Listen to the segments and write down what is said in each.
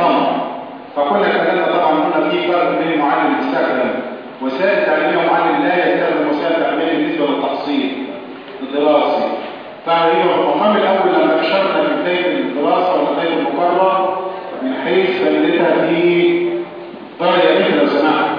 الصمت فكل كلامنا طبعا قلنا في فرق بين معلم يستخدم وسائل تعليمية ومعلم لا يستخدم وسائل تعليمية بالنسبة للتحصيل الدراسي فالمقام الأول لما اشرنا في بدايه الدراسة وبدايه المقرره من حيث فائدتها في درجة لو سمحت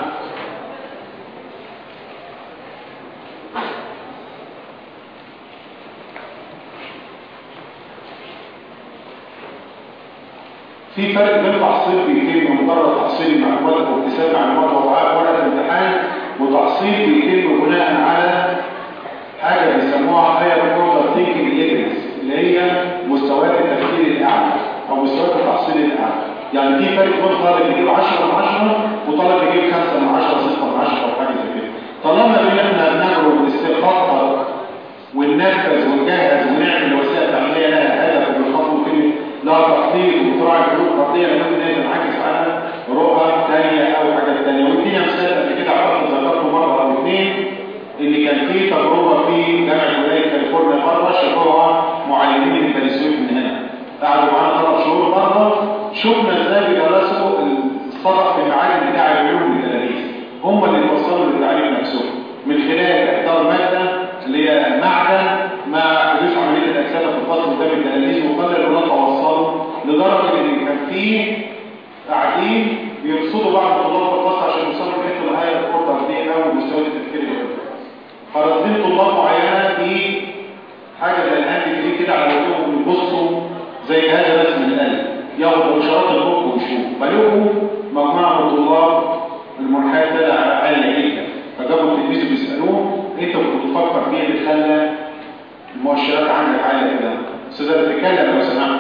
في فرق بين تحصيل بيتين مجرد تحصيل معلومات واكتساب معلومات وضعها ورقه امتحان وتحصيل بيتين بناء على حاجة بيسموها higher order thinking levels اللي هي مستويات التفكير الأعلى أو مستويات التحصيل الأعلى. يعني في فرق بين طالب يجيب 10 من 10 وطالب يجيب 5 من 10 6 من 10 أو حاجة زي كده. طالما ان إحنا بنخرج استخلاص وننفذ ونجهز تقطيع منها تنعكس على رؤى ثانية أو حاجة ثانية والدنيا مثال قبل كده عرفت ذكرته مرة أو اثنين إن كان في تجربة في جامعة ولاية كاليفورنيا مرة شافوها معلمين الفيلسوف من هنا. قعدوا معانا ثلاث شهور مرة شفنا إزاي بيدرسوا الصدق في المعالم بتاع العلوم والتدريس هم اللي وصلوا للتعليم نفسهم من خلال اختار مادة اللي هي معدن مع حدوث عمليه الاكسده في الفصل قدام التلاميذ وقدروا ان توصلوا لدرجة إن فيه قاعدين بيرصدوا بعض الطلاب الفصل عشان يوصلوا لبيت الهاي ريكورد عاملين قوي مستوى التفكير فرضين طلاب معينه في حاجة زي الهاند دي كده على وجوههم يبصوا زي هذا رسم القلب. ياخدوا إشارات البوك ويشوفوا. بلغوا مجموعة من الطلاب المنحاز ده عاليه جدا فجابوا التلميذ بيسألوه إنت كنت بتفكر فيه اللي خلى المؤشرات عندك عالية كده؟ استاذه بتكلم لو سمحت.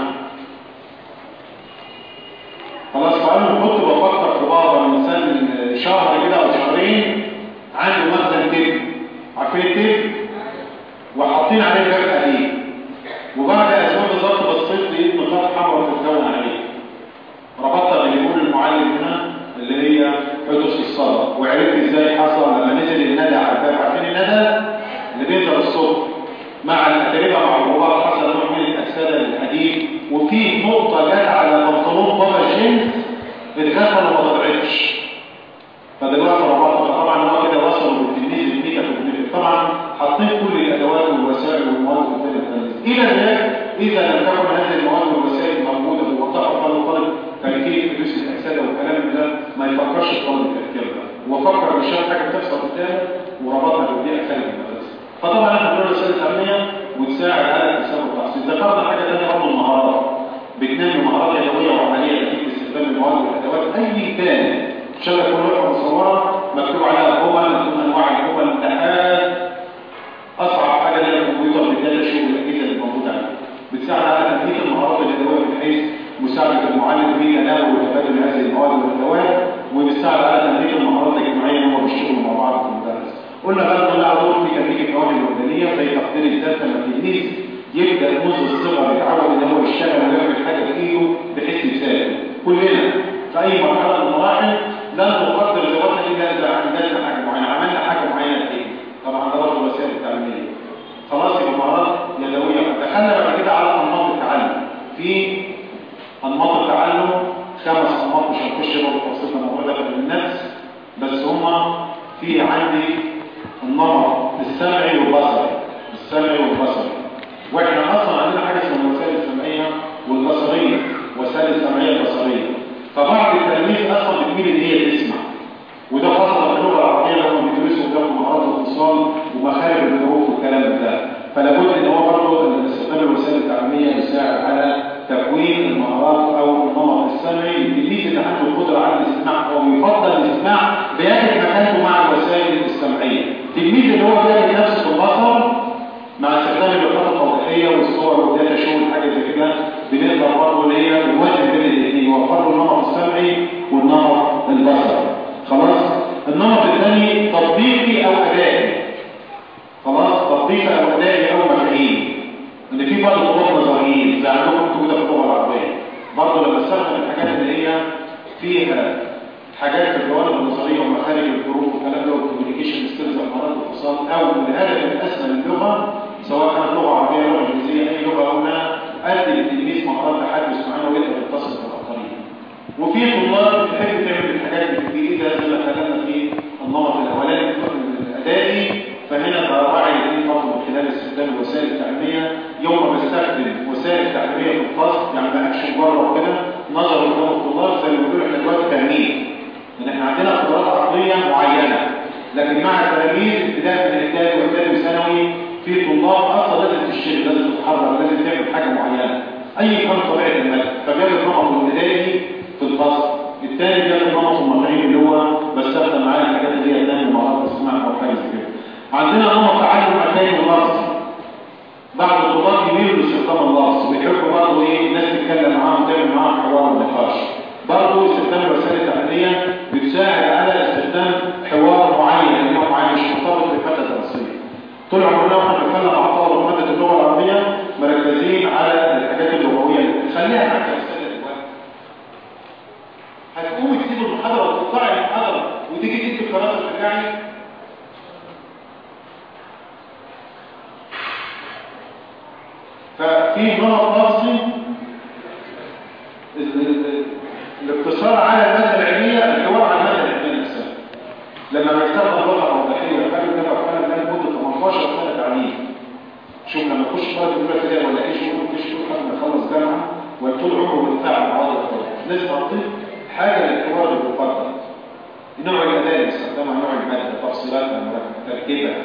خلاص فانا كنت بفكر في بعض مثلا شهر كده أو شهرين عنده مخزن تب عارفين التب وحاطين عليه جبهه إيه وبعد أسبوع بالظبط بصيت لقيت نقاط حمراء بتتكون عليه. ربطت باللي بيقول المعلم هنا اللي هي حدوث الصلاه وعرفت إزاي حصل فيها حاجات الجوانب النظرية ومخارج الحروف وكلام ده وال communication skills مهارات الاتصال أو الهدف الاسمى للغه سواء كانت لغة عربية لغة إنجليزية أي لغة أو ما ادي للتلميذ مهارات لحد سبحانه ويقدر يتصل بالأخرين. وفي طلاب بتحب تعمل الحاجات الجديده زي ما اتكلمنا في النمط الاولاني الادائي فهنا راعي الانفاق من خلال استخدام الوسائل التعليمية يوم ما بستخدم وسائل تعليمية في الفصل يعني ما بقاش بره كده نظر الخضار زي ما بيقولوا إحنا دلوقتي تهميل ان إحنا عندنا قدرات عقليه معينة. لكن مع التأمين ابتداء من الثاني والثالث ثانوي في طلاب أصلا لازم تشتغل لازم تتحرك لازم تعمل حاجة معينة. أي كان طبيعه الماده فجاب نمط البدايه في الفصل الثاني جاب نمط المغربي اللي هو بستخدم معاه الحاجات اللي هي الثانية مهارات السماع أو حاجة زي كده عندنا نمط تعلم اثناء المدرسة بعد القضاء كبير لاستخدام النص بنحب برضه إيه الناس تتكلم معاهم تعمل معاهم حوار ونقاش برضه استخدام الرسائل تحليليه بتساعد على استخدام حوار معين يعني لأنه معين مش مرتبط بماده دراسيه طول عمرنا وإحنا بنتكلم مع طلبه ماده اللغة العربية مركزين على الحاجات اللغوية. خليها معاك رسائل هتقوم تسيب المحاضرة وتقطع المحاضرة وتيجي فيه مرض نفسي الاقتصار على المادة العلمية الحوار على المادة العلمية نفسها. لما بيستخدم لغة أو داخلية الحاجة ده بقى فعلا مدة 18 سنة تعليم. شوف لما اخش فرد الأولى ابتدائي ولا أي شغل مفيش شغل لما أخلص جامعة وطول عمره بيتعب على الطلاب لازم حاجة للحوار المفضل. نوع الأداة استخدامها نوع المادة تفصيلاتها تركيبها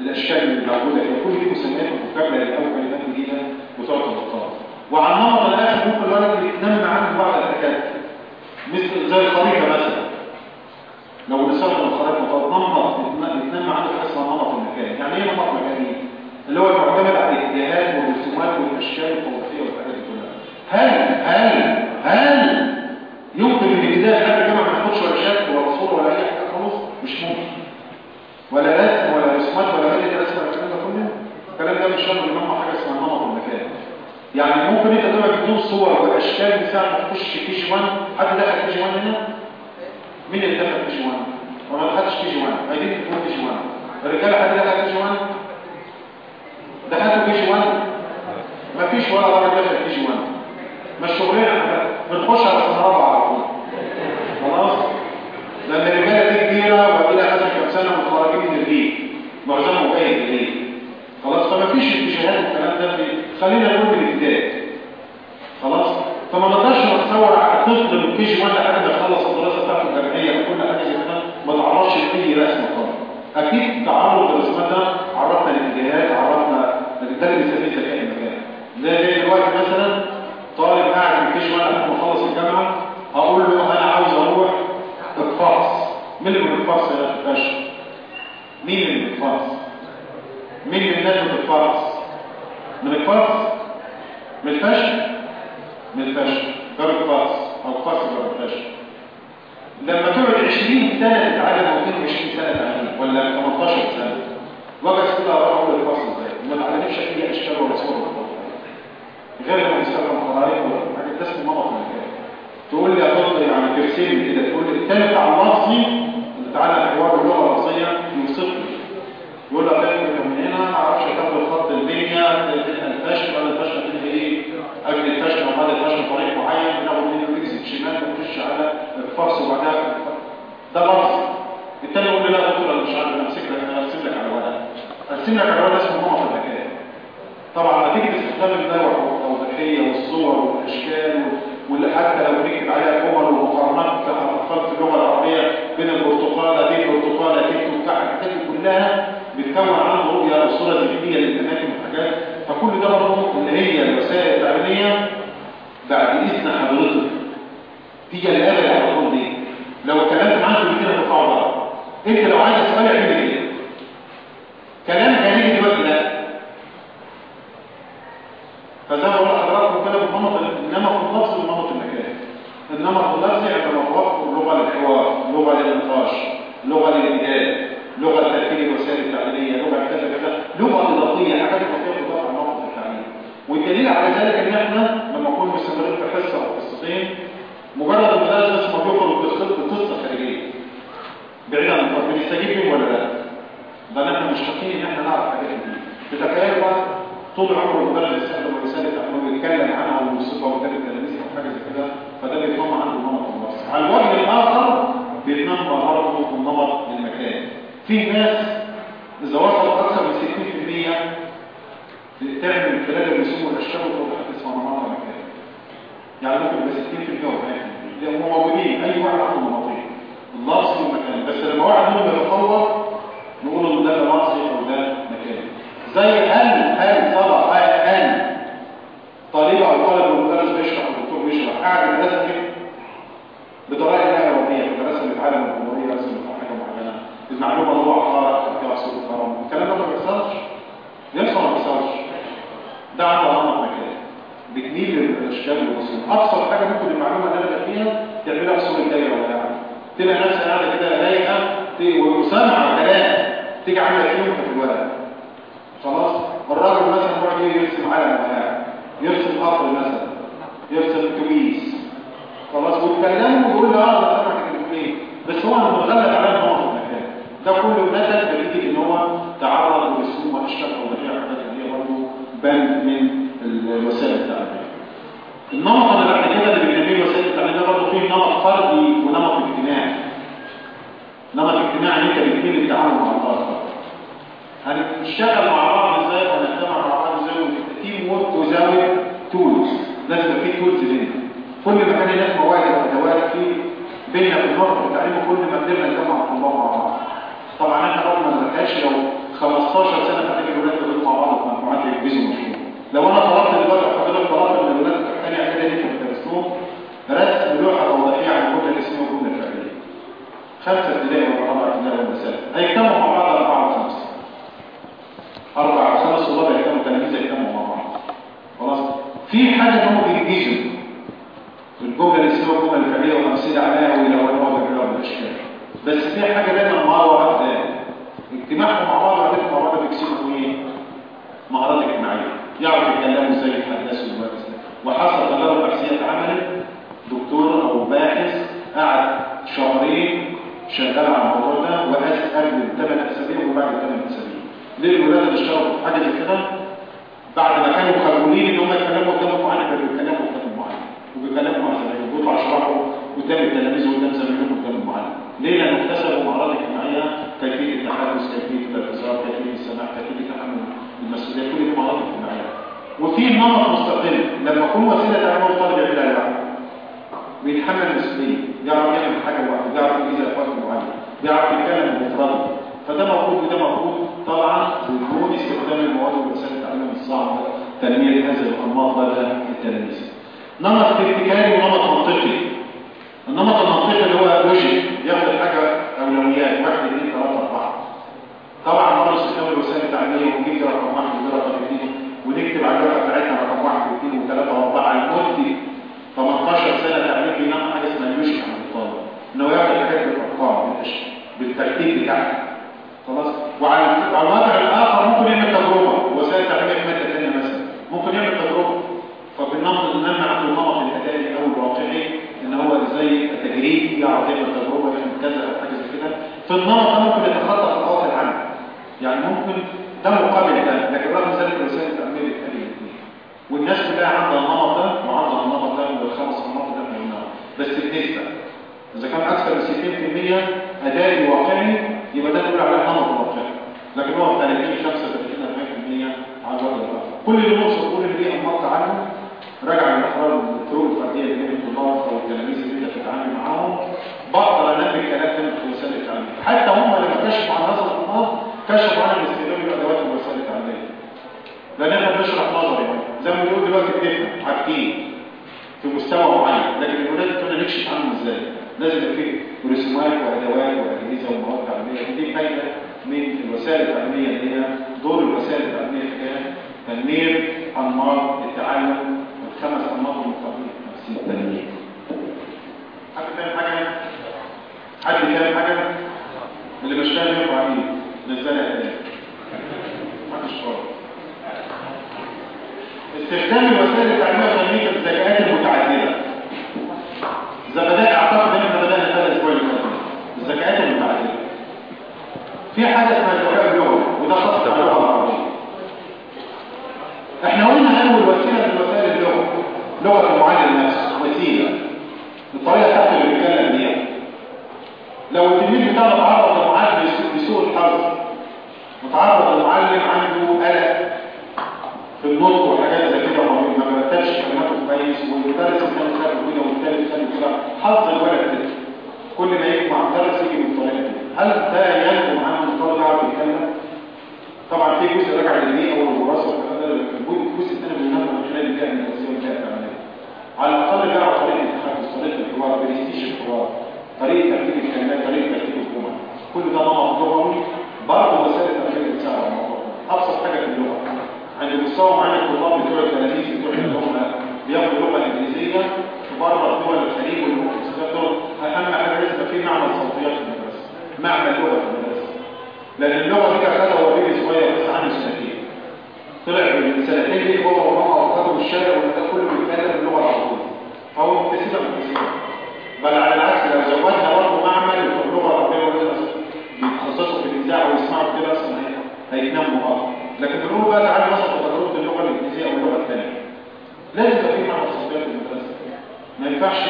الأشكال الموجودة في كل مسميات وفكرة الأول كلمات جديدة وتقعد تبطل وعلى النمط الآخر ممكن الولد اللي يتنمى عنه بعض الاكلات مثل زي الخريطه مثلا. لو نسبت الخريطه نمط يتنمى عنه حصة نمط المكان. يعني إيه نمط مكاني؟ اللي هو المعتمد على الاجتهاد والرسومات والأشياء التوظيفيه والحاجات دي كلها. هل هل هل يمكن ان البدايه حد ما تاخدش ولا شك ولا صورة ولا أي حاجة خالص؟ مش ممكن. ولا لازم بدون صور واشكال مثال تخش في جوان. حد دخل في جوان هنا؟ مين اللي دخل في جوان؟ وما دخلش كي جي 1 تكون في جوان. الرجال حد دخل في جوان؟ غير ما بيستخدم ولا حاجة تسمى نمط تقول لي يا دكتور يعني ترسم كده تقول لي التالت على المصري اللي تعالى الحوار باللغة المصريه من صفر يقول لك إنما الناس يتوقف اللغة للحوار لغة للنقاش لغة للجدال لغة تأثير الوسائل التعليمية لغة كذا كذا لغة نظرية حاجة تطبيق الوضع على موقف التعليم والدليل على ذلك إن إحنا لما نكون مستمرين في حصة أو حصتين مجرد المدرس ما بيخرج بالخط قصة خارجية بعيد عن الطب بنستجيب لهم ولا لا ده نحن مشتاقين إن إحنا نعرف حاجات دي بتخيل بقى طول عمره المدرس يستخدم الرسالة التعليمية ويتكلم عنها ويوصفها وكذا الإقامة النمط النصر على الوجه الآخر بيتنمى برضه النمط للمكان في ناس إذا وصلت أكثر من 60% تعمل من خلال الرسوم والأشياء وتوضيح اسمها نمط المكان يعني ممكن يبقى 60% و40% موجودين أي واحد عنده نمطين النصر والمكان بس لما واحد منهم يتطور نقول له ده نصر أو ده مكان زي هل هل طبعا هل طالب أو طالب المدرس بيشرح والدكتور بيشرح قاعد المدرس بطرائق لها يوميه كرسم العالم الجمهوري رسم حاجة معينة. المعلومه هو عقارك في عصر الكرم الكلام ده ما بيحصلش. لسه ما بيحصلش؟ ده عمل عمر مكان بتميل للأشكال الوسيط ابسط حاجة ممكن المعلومة اللي أنا فيها تعملها اصول الدايره ولا حاجة تلاقي نفسك قاعدة كده رايقة وسامعة كلام. تيجي عاملة كلمه في الورق خلاص. الراجل مثلا يروح يرسم عالم علم يرسم قطر مثلا. يرسم كميس خلاص والكلام يقول له آه ده سمع الاثنين. بس هو أنا متغلب على هو ده كله مثل بيجي إن هو تعرض لسوء واشكال وضيع حاجات هي برضه بان من الوسائل التعليمية. النمط اللي بعد كده اللي بنسميه وسائل التعليمية برضه فيه نمط فردي ونمط اجتماعي. نمط اجتماعي أنت الاثنين التعامل مع الآخر. هنشتغل مع بعض إزاي؟ ونجتمع مع بعض إزاي؟ تيم ورك وزاوية تولز لازم في تولز لنا. كل ما كان هناك مواجهه ودواكي في الوقت والتعليم كل ما قدرنا نجمع الطلاب مع بعض طبعا إحنا برضه ما نزكاش لو 15 سنة فاتت الولاد دول مع بعض مجموعات يجهزوا مشروع. لو أنا طلبت دلوقتي حضرتك طلبت من الولاد الثانية كده في الرسوم رسم لوحه توضيحية عن الجمله الاسميه والجمله الفعليه خمسة ابتدائي ورابعه ابتدائي ومسائل هيجتمعوا مع بعض أربعة وخمسة. أربعة وخمسة طلاب هيجتمعوا تلاميذ هيجتمعوا مع بعض. خلاص. في حاجة اسمها ديجيشن جوجل السوا الجمل الفعلية و50 عليها ويلونوها بكل الاشكال بس في حاجة دايما مع بعض اجتماعهم مع بعض عادتهم مع بعض بيكسبوا إيه؟ مهارات اجتماعيه يعرفوا يتكلموا إزاي يتحدثوا دلوقتي وحصل تجارب بحثيه اتعملت دكتور أو باحث قعد شهرين شغال على الموضوع ده وقاس قبل ثمان اسابيع وبعد ثمان اسابيع ليه؟ الولاد اللي اشتغلوا في حاجة زي كده. عمليه ونجيب رقم واحد وده رقم اثنين ونكتب على الورقه بتاعتنا رقم واحد واثنين وثلاثه واربعه لمده 18 سنه تعمل لي نوع حاجة اسمها نيوشن عن الطالب انه يعمل حاجات بالارقام بالترتيب بتاعها خلاص وعلى معلومات نجد فيه ورسومات وادوات واجهزه ومواد تعليميه دي فايده من الوسائل التعليميه اللي هي دور الوسائل التعليميه في تنمير انماط التعلم والخمس انماط المتقابلين نفسيه التنميه. حد فاهم حاجة؟ حد فاهم حاجة؟ اللي مش فاهم يقع عليه للزرع محدش فاهم. استخدام الوسائل التعليميه في تنميه الذكاءات المتعدده. زبدات اعتقد كيفية التعليم في حاجة اسمها الإرهاب اللغوي وده خط العربي إحنا قلنا أول وسيلة في وسائل اللغة لغة المعالج النفس وسيلة. الطريقة بتاعت اللي بيتكلم بيها. لو التلميذ بتاعنا تعرض لمعالج لسوء الحظ وتعرض المعلم عنده قلق في النطق وحاجات زي كده ما بيرتبش كلماته كويس والمدرس كان خارج كده والتالت خارج كده حظ الولد كده كل ما يجمع درس يجي من طريقه هل ده ينقل عن المفترض العربي الكلمة؟ طبعا في جزء رجع للمية أو المراسة والكلام ده لكن الجزء الثاني من خلال الجهة من الوسيله العملية على الأقل بيعرف طريقه التحدث في الحوار برستيج الحوار. طريقه ترتيب الكلمات طريقه ترتيب الجمل كل ده نمط لغوي برضه وسائل التفكير بتساعد الموضوع أبسط حاجة في اللغة. عند المستوى معين الطلاب بتوع التلاميذ بتوع اللغة بياخدوا اللغة الانجليزيه بره الدول فيها في المدرسة معنى لغة في المدرسة لأن اللغة دي كانت هو بيجي صغير بس عن سنتين طلع من سنتين دي بابا وماما وخدوا الشارع وده كله بيتكلم اللغة العربية. فهو مكتسبه مكتسبه بل على العكس لو زودها برضه معمل في اللغة العربية والدراسه بيتخصصوا في الإذاعة ويسمعوا كده أصلا هيتنموا أكتر. لكن بنقول بقى تعالى نصل تجربه اللغة الإنجليزية أو اللغة الثانية لازم يبقى في معمل خصوصيات في المدرسة. ما ينفعش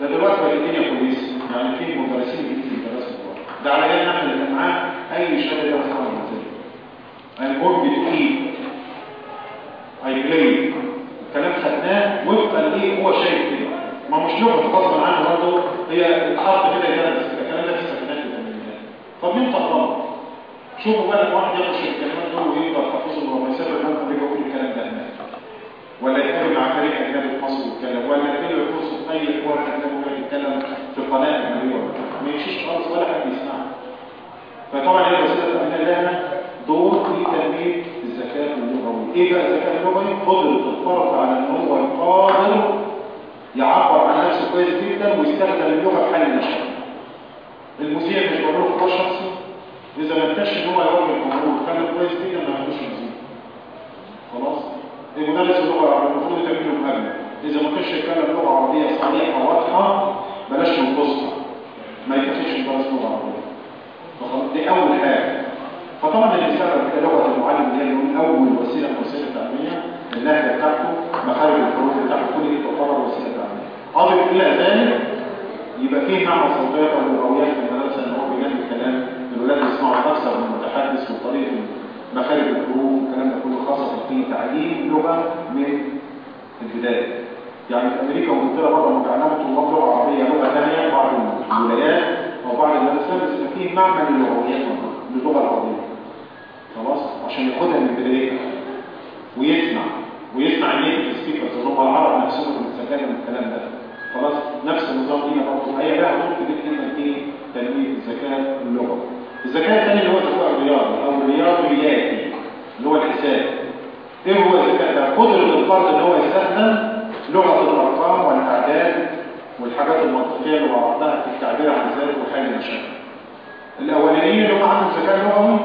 ده دلوقتي بقت الدنيا كويسة. كان في مدرسين في دراسه القران ده على جال نحن اللي معاه اي شاب يعرف يعمل منطقي اي بورد إيه اي بلاي الكلام خدناه وفقا ليه هو شايف كده ما مش لغه غصب عنه. برضه هي اتحط كده يدرس الكلام ده في السبعينات والثمانينات طب مين طلبه؟ شوفوا بقى واحد يخش الكلمات دول ويفضل حافظهم وما يسافر ممكن يجي يقول الكلام ده هناك ولا يتكلم مع فريق اجنبي في مصر ويتكلم ولا يتكلم في فرصه اي حوار اجنبي ويتكلم في القناة ما يمشيش خالص ولا حد يسمعه فطبعا هي وسيلة اللي إحنا دور في تنمية الذكاء اللغوي إيه بقى الذكاء اللغوي؟ قدرة الطرف على ان هو قادر يعبر عن نفسه كويس جدا ويستخدم اللغة في حل المشكلة المذيع مش بروح في قرار شخصي اذا ما انتش ان هو يواجه الجمهور كان كويس جدا ما عندوش مذيع خلاص المدرس اللغة العربية المفروض يتكلم مهم إذا ما كانش يتكلم لغة عربية صحيحة واضحة بلاش منقصها ما يكفيش الدرس طبعا دي أول حاجة. فطبعا الرسالة لغه المعلم دي من أول وسيلة من وسائل التعليميه الناحيه بتاعته مخارج الحروف بتاعته كل دي تعتبر وسيلة تعليمية. اضف إلى ذلك يبقى فيه معنى صوتية أو لغويات في المدرسة إن هو بيجنب الكلام الولاد يسمعوا أكثر من المتحدث وطريقه مخارج الحروف والكلام ده كله خاصة في تعليم لغة من البداية. يعني في أمريكا وإنجلترا بره متعلمه طلاب لغه عربيه لغه ثانية بعض الولايات وبعض المدارس بس فيه معمل للغويات وسلم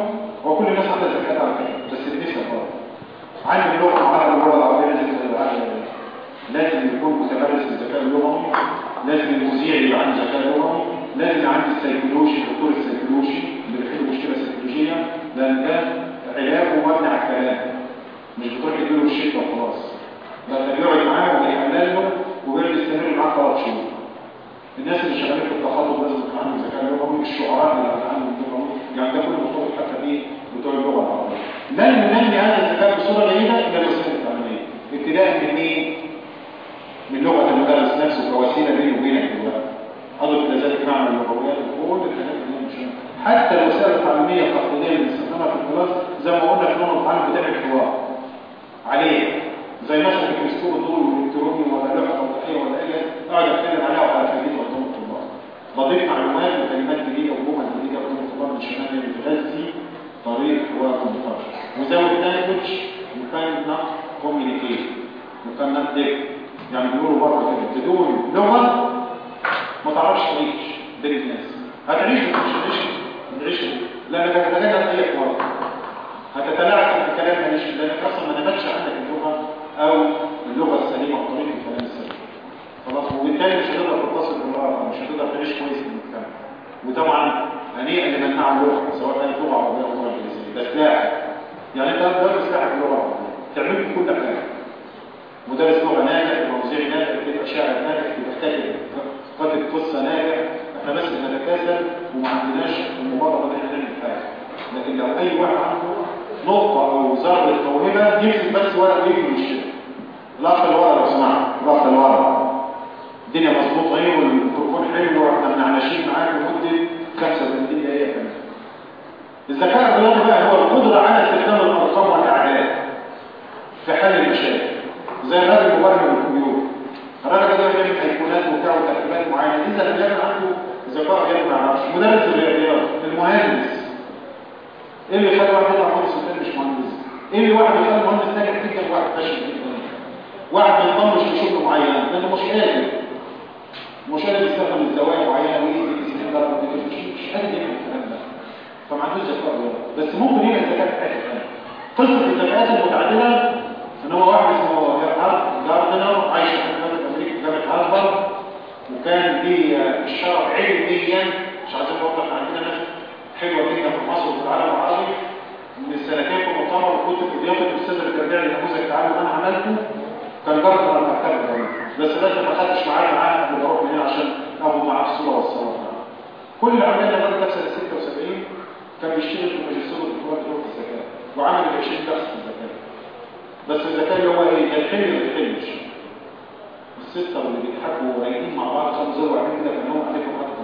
لن ننمي هذا الكتاب بصورة جيدة إلا بالصفه التعليميه ابتداء من مين؟ من لغة المدرس نفسه كوسيله بيني وبينك دلوقتي أضف إلى ذلك معنى اللغويات وكل الحاجات اللي حتى الوسائل التعليميه التقليدية اللي بنستخدمها في الكلاس زي ما قلنا في نوع القران بتابع الحوار. عليه. زي مثلا الكريستور دول والإلكتروني ولا لوحة توضيحيه ولا أي أقعد أتكلم عليها وعلى فكرتي وقدام الطلاب بضيف معلومات وكلمات جديدة وجمل جديده قدام الطلاب عشان أنا بتغذي طريق حوارهم بطريقه مجھے لگتا ہے کچھ you cannot communicate. You cannot take. يعني بيقولوا بره كده. بدون لغه ما تعرفش تعيش بين الناس هتعيش مش هتعيش هتعيش. لانك هتتجنب أي حوار. هتتلاعب بكلام ماليش لانك أصلا ما نبتش عندك اللغة أو اللغة السليمة أو طريقة الكلام السليم. خلاص وبالتالي مش هتقدر تتصل بالمرأة مش هتقدر تعيش كويس في المجتمع. وطبعا هنيئا لمن معه اللغة سواء كانت لغة عربية أو لغة إنجليزية. ده سلاح. يعني ده مدرس لاعب لغه تعمل كل حاجة. مدرس لغة ناجح موزعي ناجح كاتب شاعر ناجح بيختلف كاتب قصة ناجح. إحنا بس بنتكاسل وما عندناش المبادره إن إحنا نعمل لكن لو أي واحد عنده نقطة أو زرع موهبه يكتب بس ورق ويجي من الشارع لقط الورق لو سمحت. لقط الورق. الدنيا مظبوطة إيه والميكروفون حلو وإحنا بنعناشين معاك لمدة خمسة من الدنيا إيه يا فندم الذكاء الرياضي بقى هو القدرة على مدرس الرياضيات المهندس إيه اللي خلى واحد يطلع مهندس. والتاني مش مهندس إيه اللي واحد يخلى مهندس. تاني يحتاج واحد فاشل واحد ما ينضمش لشغل معين لأنه مش قادر مش قادر يستخدم الزوايا معينه ويدي الاستخدام مش قادر يعمل الكلام ده فما عندوش ذكاء بس ممكن يعمل ذكاء في حاجة ثانية قصه الذكاءات المتعدده ان هو واحد اسمه جارد جاردنر عايش في جامعه أمريكا جامعه هارفارد وكان دي الشرف علميا مش عايزين نفضل ان عندنا ناس حلوة جدا في مصر وفي العالم العربي من سنتين في مؤتمر كنت في ضيافه الاستاذ بيعمل نموذج التعامل اللي أنا عملته كان جرس على المكتبه دي بس لازم ما خدتش معايا معاه قبل أروح من هنا عشان۔ اخد معاه الصورة والصلاه كل اللي عملنا ده كان سنه 76 كان بيشتغل في ماجستير والدكتوراه في الزكاه وعمل 20 درس في الزكاه بس الزكاه اللي هو إيه كان حلم ما بيحلمش السته واللي بيضحكوا ورايحين مع بعض خمسه وعاملين كده كانهم عليكم حاجة في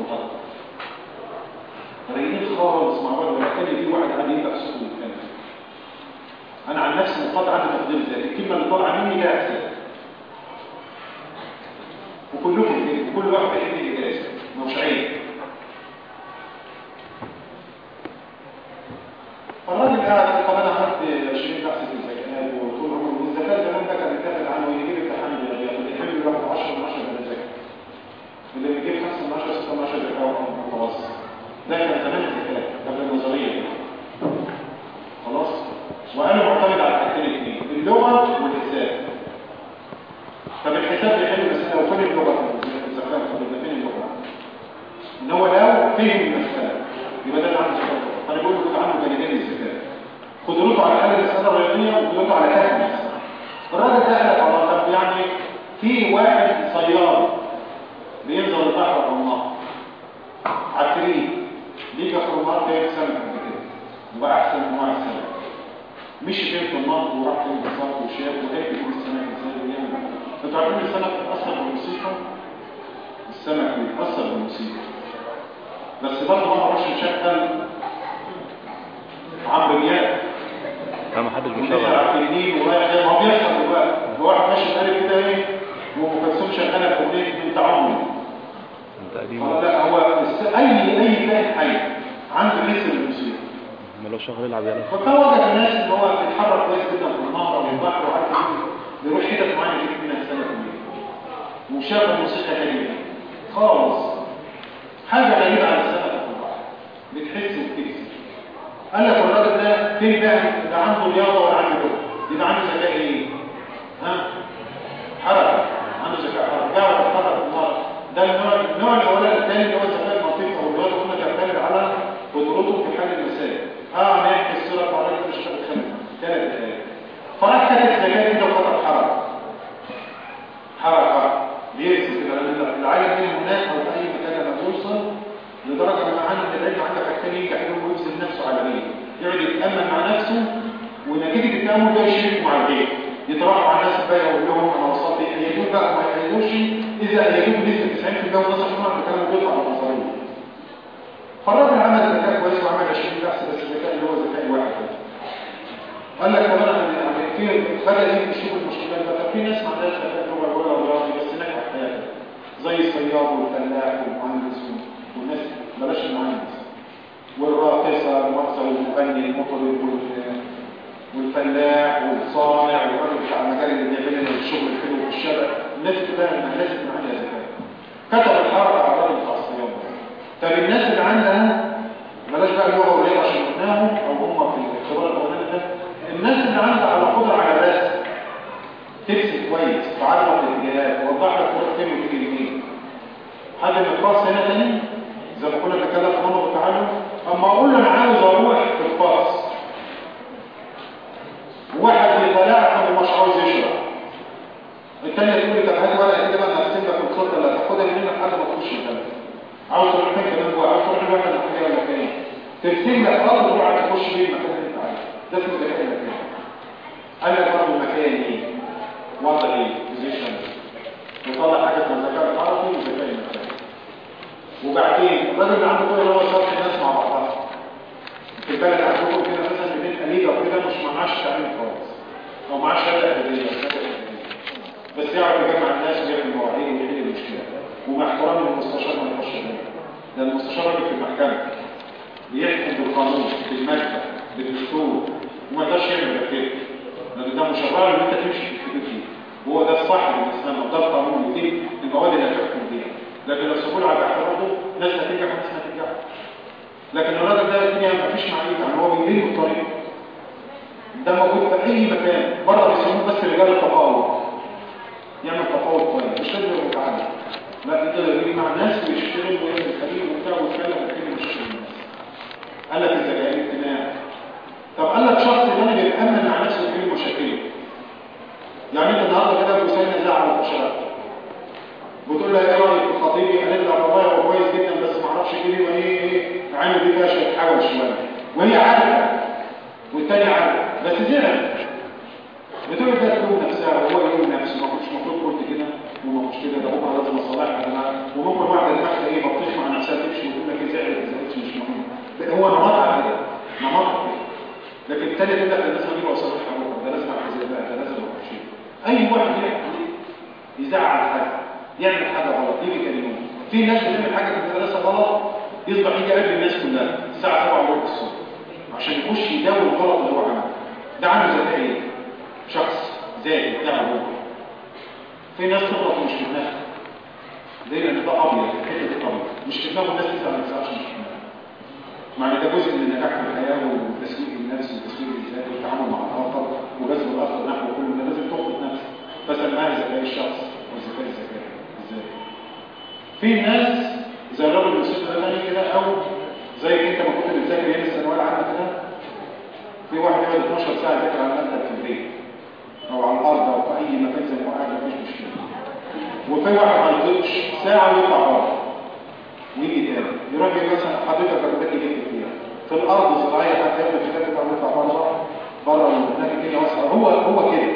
رايقين خالص مع بعض ويحتاج فيه واحد قاعد يبقى في أنا عن نفسي مقاطعة عندي تقدير ذاتي الكلمة اللي طالعة مني لا احسن وكلكم كده وكل واحد بيحب الاجازه مش عيب احسن انواع السمك مش غير في النهر وراح فين بالظبط وشاف وهيك كل السمك إزاي بيعمل أنتوا عارفين السمك بيتاثر بالموسيقى السمك بيتاثر بالموسيقى بس برضه ما أعرفش نشغل عمرو دياب ما حدش بيشغل ورايح ما بيحصل بقى واحد ماشي قال كده إيه وام كلثوم أنا كوبليه بنت عمرو تقريبا لا هو اي اي كائن حي عنده مثل الموسيقى ما شغل يلعب يلا فكون الناس ان هو بيتحرك كويس جدا في النهر والبحر وعارف بيروح حتة معينه كده من السنة السمك وشاف موسيقى غريبه خالص حاجة غريبه على السنة في بتحس وبتكسب قال لك الراجل ده فين بقى ده عنده رياضه ولا عنده ده يبقى عنده ذكاء إيه؟ ها؟ حركه عنده ذكاء حركه بيعرف يتحرك في ده النوع الاولاني الثاني اللي هو آه نعكس الصورة الفرعيه في الشغل الخامس ثلاث دقائق فرح ثلاث دقائق كده وخطر حرك حرك حرك بيرسم كده لأن هناك أو في اي مكان لما توصل لدرجه ان عندك العين عندك حاجتين يجي عليهم ويبذل نفسه على مين يقعد يتامل مع نفسه ونتيجه التامل ده يشرك مع البيت يتراجع على الناس بقى يقول لهم أنا وصلت إيه يقول بقى ما يقولوش اذا يقولوا كويس وعمل 20 بحث بس الذكاء اللي هو ذكاء واحد قال لك كمان عن فين بدأ يشوف المشكلة ده في ناس ما عندهاش ذكاء اللي هو ولا وراثي بس نجحوا في حياتهم زي الصياد والفلاح والمهندس والناس بلاش المهندس والراقصة المرقصة والمغني المطرب والفلاح والصانع والراجل بتاع المجال اللي بيعمل الشغل الحلو في الشارع الناس كلها الناس اللي عندها ذكاء كتب الحركة على الراجل الخاص الصياد طب الناس اللي عندها بلاش بقى اللغة وليه عشان قلناهم أو هم في الاختبار الأولاني ده. الناس اللي عندها على قدرة على الرسم تبسي كويس تعرف الاتجاهات وضح لك الكوره بتعمل كده لمين حاجة الباص هنا تاني؟ زي ما كنا بنتكلم في مره التعلم أما أقول له أنا عاوز أروح في الباص واحد يطلعك ومش عاوز يشرح الثاني يقول لي طب هات ورقة كده بقى هرسم لك الخطه اللي هتاخدها منك لحد ما تخش منك عاوز تروح فين كمان؟ عاوز تروح لوحدك كده ولا كده ترسم لك فرض وعلى تخش بيه المكان اللي ده في دليل المكان أنا برضو مكاني وضعي بوزيشن نطلع حاجة من الذكاء الحرفي والذكاء المكاني وبعدين الراجل اللي عنده كل اللي هو شرط الناس مع بعضها. في البلد عندكم كده مثلا بيت قليله وكده مش معاش تعمل خالص. أو معاش شهادة اكاديميه بس يعرف يجمع الناس ويعمل مواعيد ويحل المشكلة. ومع احترام المستشار ما يخش ده المستشار في المحكمة. يحكم بالقانون بالمادة بالدستور وما يقدرش يعمل كده لأن ده مشرع ان انت تمشي في الكتاب دي هو ده الصح بالاسلام وده القانون اللي ودي المواد اللي هتحكم بيها لكن لو سبول على اعتراضه ناس هتنجح وناس ما لكن الراجل ده الدنيا ما فيش معيه يعني هو بيجري الطريق ده موجود في اي مكان بره بيسموه بس رجال التفاوض يعمل تفاوض كويس مش قادر يتعامل لكن يقدر يجري مع ناس ويشتغل ويعمل فريق وبتاع ويتكلم قال لك انت جاي يعني اجتماع طب قال لك شخص أنا بيتامن على نفسي في المشاكل يعني أنت النهارده كده بتسال ده على المشاكل بتقول له إيه رايك في قال قالت لك والله هو كويس جدا بس ما أعرفش كده وهي إيه،, إيه،, إيه عامل إيه بقى شوية حاجة شوية وهي عارفة والثاني عارفة بس زعل بتقول ده تلوم نفسها وهو يقول نفسه ما كنتش المفروض قلت كده وما كنتش كده ده بكرة لازم أصلحها يا جماعة وبكره واحدة دماغها إيه بطيئة هو نمط عالية نمط عالية لكن التالي تبدأ ده لازم أجيب وصف حروف ده لازم اعتذر بقى ده لازم أروح شيء أي واحد يعمل يزعل حد يعمل حاجة غلط يجي كلمه في ناس بتعمل حاجة في المدرسة غلط يصبح يجي قبل الناس كلها الساعة 7 وربع الصبح عشان يخش يداوي الغلط اللي هو عمله. ده عامل زي إيه؟ شخص زي بتاع ابوه في ناس تغلط مش في دماغها. زي ده أبيض الحتة دي مش في دماغه الناس تسال ما تسالش مش معنى ده جزء من نجاح الحياة والتسويق النفس وتسويق الذات والتعامل مع الخطر وجذب الآخر نحو كل ده لازم تخطط نفسك تسال معاه ذكاء الشخص والذكاء الذكاء إزاي؟ في ناس زي الراجل اللي بيشتغل ده كده أو زي أنت ما كنت بتذاكر إيه الثانويه عندك ده في واحد يقعد 12 ساعة يذاكر على المكتب في البيت أو على الأرض أو في أي مكان زي ما قاعد مفيش مشكلة. وفي واحد ما يقعدش ساعة ويطلع بره ويجي تاني. يروح مثلا حضرتك فكتبت لي فيها في الأرض زراعيه حتى ياخد الكتاب بتاع مطلع بره بره المنتج الدنيا واسعه هو هو كده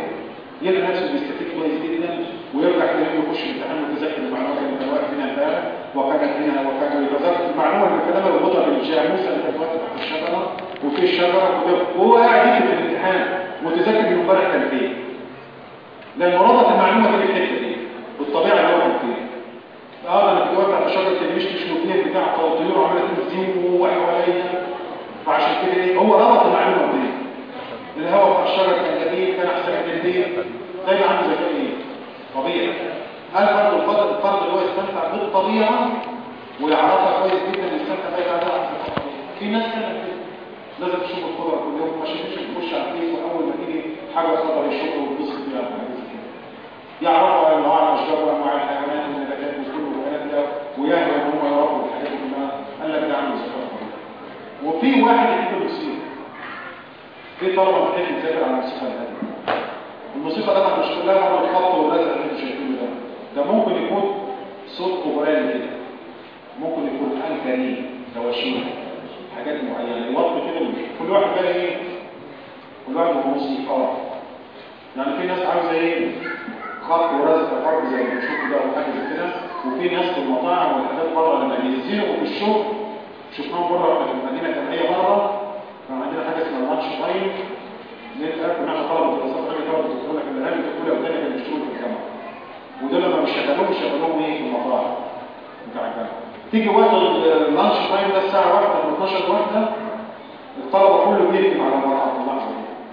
يلاقي نفسه بيستفيد كويس جدا ويرجع كده يخش الامتحان متذكر المعلومات اللي كان واقف هنا امبارح وكانت هنا وكان يتذكر المعلومة اللي كتبها الغطا بالجاموس اللي كانت واقفه تحت الشجره وفي الشجره وهو قاعد يكتب في الامتحان متذكر امبارح كان فين لأن ربط المعلومه في الحته دي بالطبيعة هو آه أنا أتوقع على شجره المشمش والدين بتاع الطيور وعملت تزيين جوه حواليا فعشان كده إيه هو ربط المعلومه بدي الهواء بتاع الشجره كان جميل كان احسن من دي زي عنده ذكاء طبيعي هل فرد الفرد الفرد اللي هو يستمتع بالطبيعه ويعرفها كويس جدا يستمتع بيها ده في ناس كانت لازم تشوف الخضره كل يوم ما شفتش تخش على الفيس واول ما تيجي حاجة خضراء يشوفها ويبص فيها يعرفوا انواع الاشجار وانواع الحيوانات ويهوى ان هو يربي الحاجات ما قال لك ده عنده سفر وفي واحد عنده موسيقى في طلبة محتاج يسافر على الموسيقى ده الموسيقى ده مش كلها مره اتحط اللي أنتوا شايفينه ده. ده ممكن يكون صوت قبراني كده. ممكن يكون الكاني دواشين حاجات معينة. يوضح كده كل واحد بقى إيه؟ كل واحد بموسيقى آه يعني في ناس عاوزة إيه؟ خط ورزق فرق زي ما بنشوف ده وحاجه زي كده. وفي ناس في المطاعم والحاجات بره لما بينزلوا في الشغل شفناهم بره في المدينة الجامعيه بره كان عندنا حاجة اسمها ماتش تايم نبقى كنا طلبه دراسات غير طلبه الدكتوره كان الاهل الاولى والثانيه كانوا بيشتغلوا في الجامعة وده لما بيشغلوهم بيشغلوهم إيه في المطاعم بتاع الجامعة تيجي وقت اللانش تايم ده الساعة 1 و 12 واحدة الطلبه كله بيكتب على المرأة الله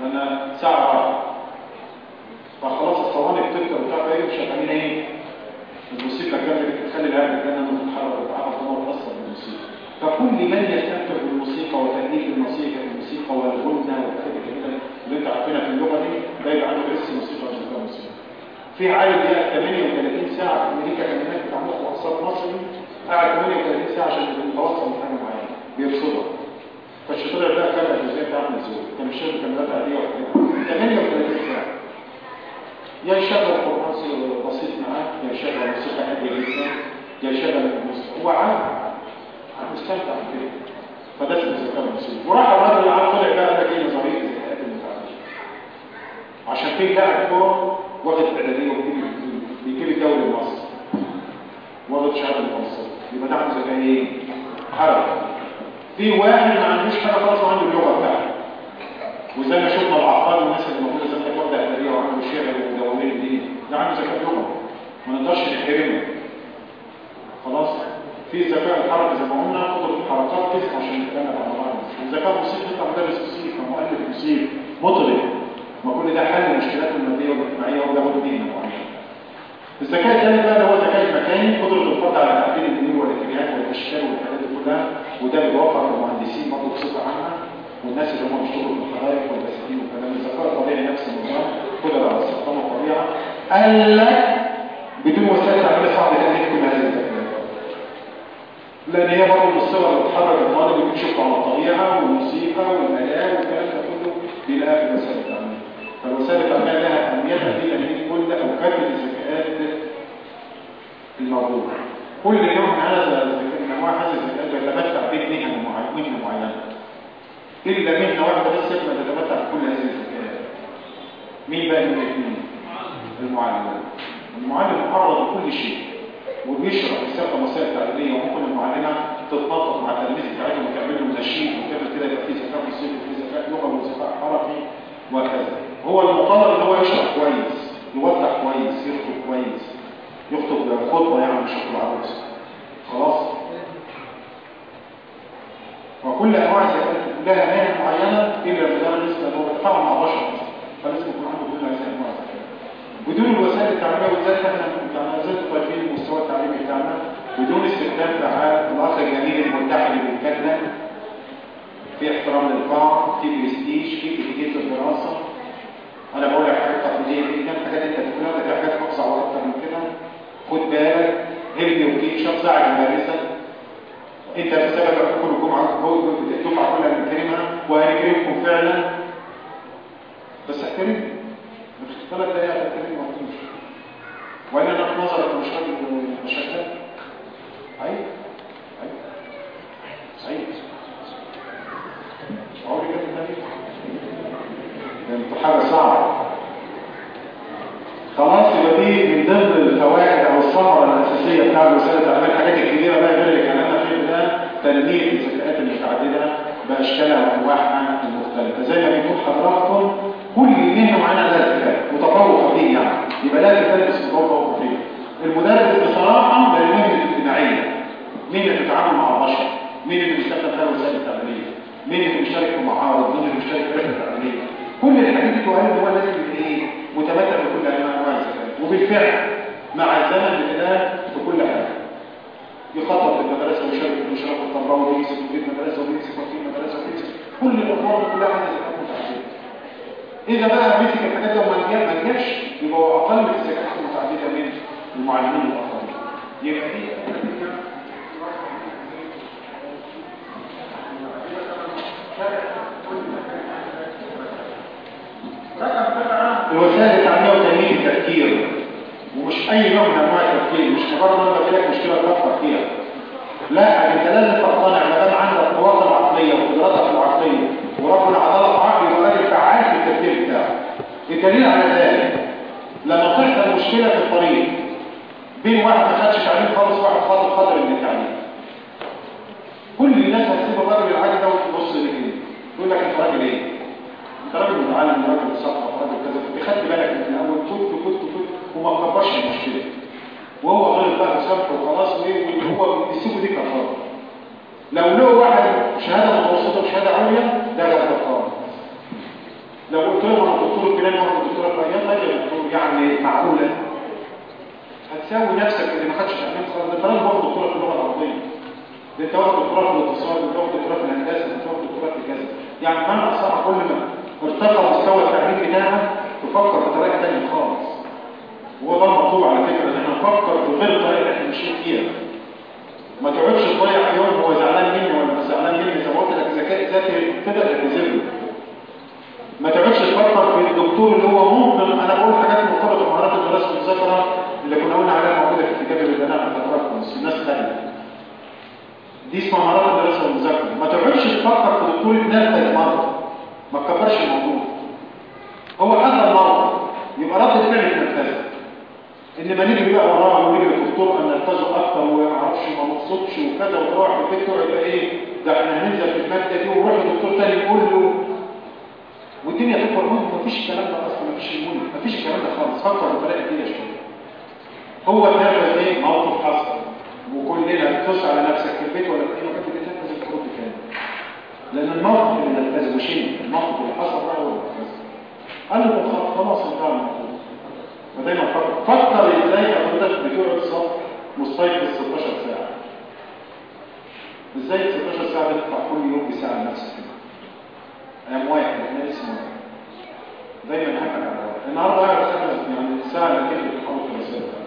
لأن ساعه 1 فخلاص الصواني بتكتب بتاع إيه شغالين إيه الموسيقى كانت تخلي العالم كانها متحرر وتعرف نوع أصلا من الموسيقى فكل من يستمتع بالموسيقى وتاليف الموسيقى الموسيقى والغنى والحاجات الجميله اللي انت عارفينها في اللغة دي ده يبقى عنده بس موسيقى مش موسيقى. في عالم بقى 38 ساعة في أمريكا كان هناك بتعمل اقتصاد مصري قاعد 38 ساعة عشان يتوصل لحاجه معينة بيرصدها. فالشطار ده كان الجزئيه بتاعت نزول كان الشغل كان بدأ عليه 38 ساعة. يا يشغل بصير بسيط معاك. يا شغل موسيقى حلوة جدا. يا شغل الموسيقى هو عام. هتستمتع بكده فده اسمه ذكاء موسيقى وراح الراجل العام طلع بقى ده إيه كده نظرية الذكاء المتعدد عشان في لاعب كورة واخد إعدادية وبيجي بيجيب الدوري المصري. مصر واخد شهادة مصر يبقى ده عنده ذكاء إيه؟ حركة. في واحد ما عندوش حاجة خالص وعنده اللغة بتاعته. وزي ما شفنا العقاد والناس اللي موجودة زي ما كانت واخده اثريه وعملوا شعر ومدونين الدنيا ده عنده ذكاء لغه ما نقدرش نحرمه خلاص؟ في ذكاء الحركة زي ما قلنا قدره الحركات كيف؟ عشان نتكلم على بعض الذكاء الموسيقي يطلع مدرس موسيقى مؤلف موسيقي مطرب ما كل ده حل المشكلات المادية والإجتماعية وده برضه دين معين الذكاء الثاني بقى ده هو الذكاء المكاني. قدرة الفرد على تعديل البنيه والاتجاهات والأشكال والحاجات دي كلها وده اللي بيوفر المهندسين برضه بصفة عامة. والناس اللي هم بيشتغلوا في الحدائق والبساتين والكلام ده كله طبيعي نفس النظام كل ده استخدام الطبيعه لك بدون وسائل تعمل صعب جدا كل هذه التكلفه لأن هي برضه من الصور اللي بتحرك الطالب اللي بتشوف على الطبيعه والموسيقى والحياة والكلام ده كله بيلاقيها في الوسائل التعليميه فالوسائل التعليميه لها اهميتها في تنميه كل أو كافه الذكاءات الموجوده كل يوم هذا انواع هذا الذكاء يتمتع به مهن معينه تجد منها واحدة بس يبنى تتمتع بكل هذه الحكايات مين بقى من الاثنين؟ المعلم المعلم مقرر لكل شيء وبيشرح رسالة مسائل تعليمية وممكن المعلمة تتنطق مع التلميذ التعليم وتعمل له تشييد وكده كده يبقى في ذكاء موسيقي وفي زكاة لغوي وذكاء حركي وهكذا هو المقرر ان هو يشرح كويس يوضح كويس يخطب كويس يخطب خطبه يعني بشكل خطبه خلاص وكل انواع السيئات لها مانع معينة إلا بذلك النسبة اللي مع بشر فلازم يكون عنده كل هذه الانواع بدون الوسائل التعليمية والذات إحنا يعني زلت طالبين المستوى التعليمي بتاعنا. بدون استخدام دعاء الاخ الجميل المتحد بالكلمة في احترام للقاع في برستيج في بريجيت الدراسه أنا بقول لك حاجات تقليدية جدا. حاجات أنت بتقولها ده حاجات اقصى أكثر من كده. خد بالك هرمي وتيشر زعج مدرسك أنت بسبب الجمعة كلها بنكرمها وهنكرمكم فعلا. كل الأمور كلها عندنا إذا بقى بيتك الحاجات لو ما جاش يبقى هو أقل من الزكاه المتعدده من المعلمين الاخرين يبقى دي الوسائل التعليميه وتنميه التفكير. ومش أي نوع من أنواع التفكير. مش مجرد ما قلت لك مشكلة تفكر فيها لا يعني بخلال الفرسان علماء عند القوات العقلية والدراسة العقلية. ورب العضلة العقلي وذلك عاش التفكير بتاعه الدليل على ذلك لما طلعت المشكلة في الطريق بين واحد ما خدش تعليم خالص واحد خاطر خاطر من التعليم. كل الناس هتسيب الراجل العادي ده وتبص لكده يقول لك انت راجل إيه؟ انت راجل متعلم راجل صفحه راجل كذا. خدت بالك من الأول؟ فوت فوت فوت وما كبرش المشكلة. وهو غير بقى شرط وخلاص واللي هو بيسيبه دي كفاره لو له واحد شهادة متوسطه وشهادة عليا ده لا كفاره لو قلت له أنا دكتور فلان وأنا دكتور فلان ده دكتور يعني معقولة. هتساوي نفسك اللي ما خدش تعليم خالص. ده كمان برضه دكتور في اللغة العربية. ده أنت واخد دكتوراه في الاقتصاد ده واخد دكتوراه في الهندسة ده واخد دكتوراه في كذا. يعني معنى كل ما ارتقى مستوى التعليم بتاعها تفكر بطريقه ثانية خالص. وهو ده الموضوع على فكرة ان إحنا نفكر بالطريقة اللي إحنا مش فيها. ما تقعدش تضيع يوم هو زعلان مني ولا مش زعلان مني؟ زي ما قلت لك ذكاء ذاتي ابتدى يتزن ما تقعدش تفكر في الدكتور اللي هو ممكن أنا بقول حاجات مرتبطة بمهارات الدراسه المذاكرة اللي كنا قلنا عليها موجودة في الكتاب اللي بنعمل فتره بس الناس ثانية دي اسمها مهارات الدراسه والمذاكره ما تقعدش تفكر في الدكتور اللي مره ما تكبرش الموضوع. هو حصل مرض يبقى رد فعلك النرفزي إن ما نيجي بقى وراها ونيجي للدكتور أن نلتزم أكتر وما نعرفش ما نقصدش وكذا وتروح البيت يبقى إيه ده إحنا هننزل في المادة دي ونروح لدكتور تاني يقول له. والدنيا تكبر منه مفيش الكلام ده أصلا مفيش يقول مفيش الكلام ده خالص. فكر بطريقة الدنيا شوية. هو تنفذ إيه؟ موقف حصل. وكلنا تخش على نفسك في البيت ولا في أي مكان في تنفذ ترد تاني. لأن الموقف اللي نلتزمه شيء الموقف اللي حصل ده هو اللي نلتزمه قال له خلاص انتهى ما فكر إزاي ابدا بجرعه صف مستيقظ 16 ساعه إزاي 16 ساعه بتطلع كل يوم بساعه لنفسك كده أيام واحد إحنا اسمه دايما حكم على واحد النهارده واحد خمس يعني الساعة اللي كده في مسافه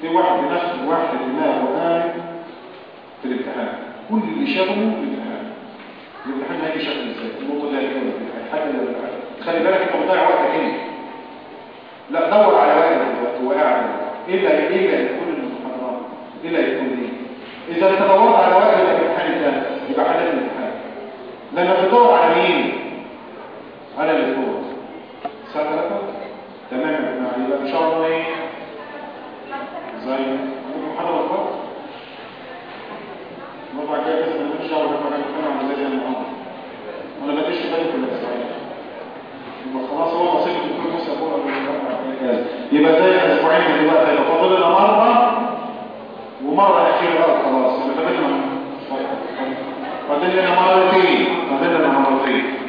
في واحد بنفس واحد دماغه قاعد في الامتحان كل اللي شغله الامتحان الامتحان هيجي شكله إزاي النقطه دي هيجي ولا حاجة خلي بالك انت بتضيع وقتك هنا لا دور على واحد دلوقتي وقاعد إلا الا يكون المحرم. إلا يكون إيه إذا تدورت على واحد في الامتحان ده يبقى حدد الامتحان. لما بتدور على مين؟ على الفوز سبب تمام يبقى إن شاء الله إيه؟ زي المحاضره الفوز المره الجايه باذن إن شاء الله هنتكلم عن مزاج المحاضره وأنا فيش حاجة كلها أسبوعين يبقى خلاص أسبوعين دلوقتي يبقى فاضل مره ومره اخيره خلاص يبقى فاضل لنا